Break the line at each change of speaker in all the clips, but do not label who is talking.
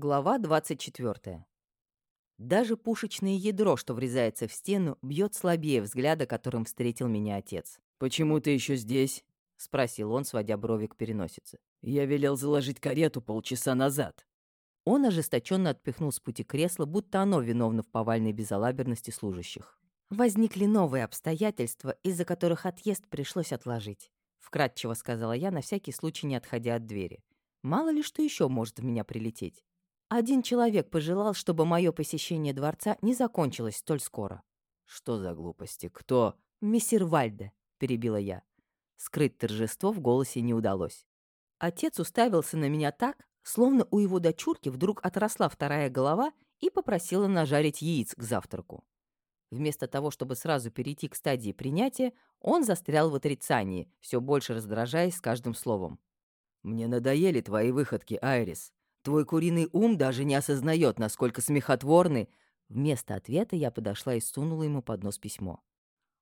Глава 24. Даже пушечное ядро, что врезается в стену, бьет слабее взгляда, которым встретил меня отец.
«Почему ты еще здесь?»
— спросил он, сводя брови к переносице.
«Я велел заложить карету полчаса назад».
Он ожесточенно отпихнул с пути кресло, будто оно виновно в повальной безалаберности служащих. «Возникли новые обстоятельства, из-за которых отъезд пришлось отложить», — вкратчиво сказала я, на всякий случай не отходя от двери. «Мало ли что еще может в меня прилететь». Один человек пожелал, чтобы мое посещение дворца не закончилось столь скоро.
«Что за глупости? Кто?»
«Мессир Вальде», — перебила я. Скрыть торжество в голосе не удалось. Отец уставился на меня так, словно у его дочурки вдруг отросла вторая голова и попросила нажарить яиц к завтраку. Вместо того, чтобы сразу перейти к стадии принятия, он застрял в отрицании, все больше раздражаясь с каждым словом.
«Мне надоели твои выходки, Айрис. Твой куриный ум даже не осознает, насколько смехотворны...»
Вместо ответа я подошла и сунула ему под нос письмо.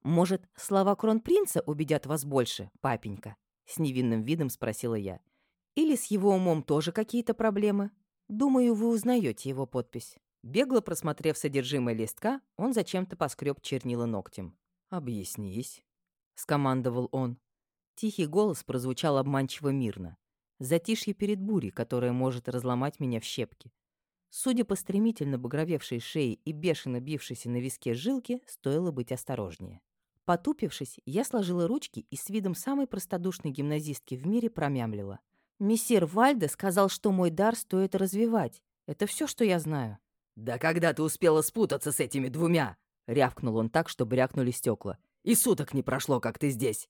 «Может, слова кронпринца убедят вас больше, папенька?» С невинным видом спросила я. «Или с его умом тоже какие-то проблемы? Думаю, вы узнаете его подпись». Бегло просмотрев содержимое листка, он зачем-то поскреб чернила ногтем.
«Объяснись», —
скомандовал он. Тихий голос прозвучал обманчиво мирно. Затишье перед бурей, которая может разломать меня в щепки. Судя по стремительно багровевшей шее и бешено бившейся на виске жилке, стоило быть осторожнее. Потупившись, я сложила ручки и с видом самой простодушной гимназистки в мире промямлила. «Мессир Вальде сказал, что мой дар стоит развивать. Это все, что я знаю».
«Да когда ты успела спутаться с этими двумя?» — рявкнул он так, что брякнули стекла. «И суток не прошло, как ты здесь!»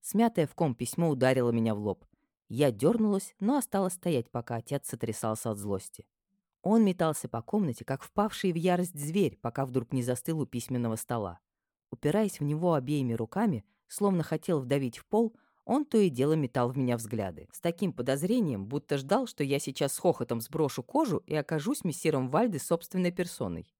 Смятое в ком письмо ударило меня в лоб. Я дернулась, но осталась стоять, пока отец сотрясался от злости. Он метался по комнате, как впавший в ярость зверь, пока вдруг не застыл у письменного стола. Упираясь в него обеими руками, словно хотел вдавить в пол, он то и дело метал в меня взгляды. С таким подозрением, будто ждал, что я сейчас с хохотом сброшу кожу и окажусь мессиром Вальды собственной персоной.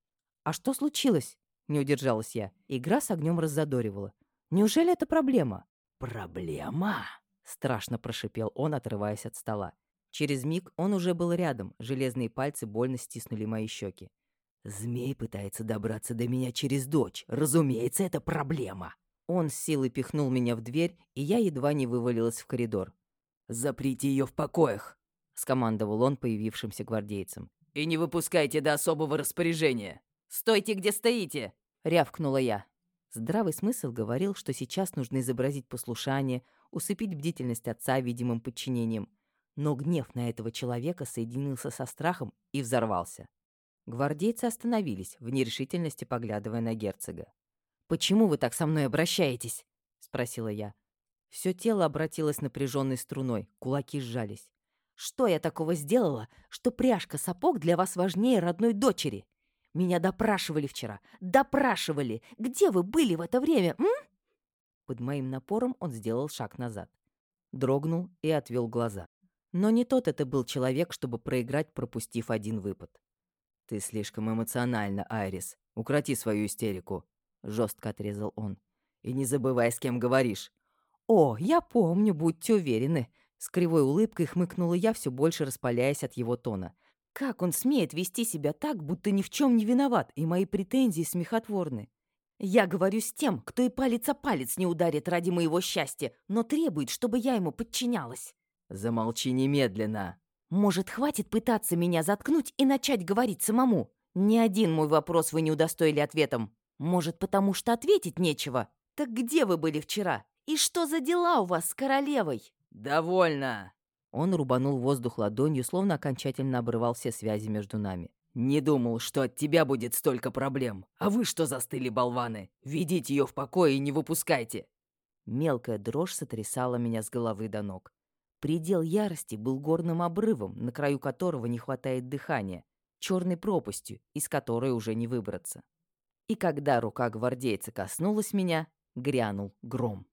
«А что случилось?» — не удержалась я. Игра с огнем раззадоривала. «Неужели это проблема?»
«Проблема?»
Страшно прошипел он, отрываясь от стола. Через миг он уже был рядом, железные пальцы больно стиснули мои щеки.
«Змей пытается добраться до меня через дочь. Разумеется, это проблема!»
Он с силой пихнул меня в дверь, и я едва не вывалилась в коридор.
«Заприте ее в покоях!» — скомандовал он появившимся гвардейцам. «И не выпускайте до особого распоряжения! Стойте, где стоите!»
— рявкнула я. Здравый смысл говорил, что сейчас нужно изобразить послушание, усыпить бдительность отца видимым подчинением. Но гнев на этого человека соединился со страхом и взорвался. Гвардейцы остановились, в нерешительности поглядывая на герцога. «Почему вы так со мной обращаетесь?» — спросила я. Все тело обратилось напряженной струной, кулаки сжались. «Что я такого сделала, что пряжка сапог для вас важнее родной дочери? Меня допрашивали вчера, допрашивали! Где вы были в это время, м?» Под моим напором он сделал шаг назад. Дрогнул и отвел глаза. Но не тот это был человек, чтобы проиграть, пропустив один выпад.
«Ты слишком эмоциональна, Айрис. Укроти свою истерику», — жестко отрезал он. «И не забывай, с кем говоришь».
«О, я помню, будьте уверены». С кривой улыбкой хмыкнула я, все больше распаляясь от его тона. «Как он смеет вести себя так, будто ни в чем не виноват, и мои претензии смехотворны? Я говорю с тем, кто и палец о палец не ударит ради моего счастья, но требует, чтобы я ему подчинялась.
Замолчи немедленно.
Может, хватит пытаться меня заткнуть и начать говорить самому? Ни один мой вопрос вы не удостоили ответом. Может, потому что ответить нечего? Так где вы были вчера? И что за дела у вас с королевой?
Довольно.
Он рубанул воздух ладонью, словно окончательно обрывал все связи между нами.
«Не думал, что от тебя будет столько проблем. А вы что застыли, болваны? Ведите ее в покое и не выпускайте!»
Мелкая дрожь сотрясала меня с головы до ног. Предел ярости был горным обрывом, на краю которого не хватает дыхания, черной пропастью, из которой уже не выбраться. И когда рука гвардейца коснулась меня, грянул гром.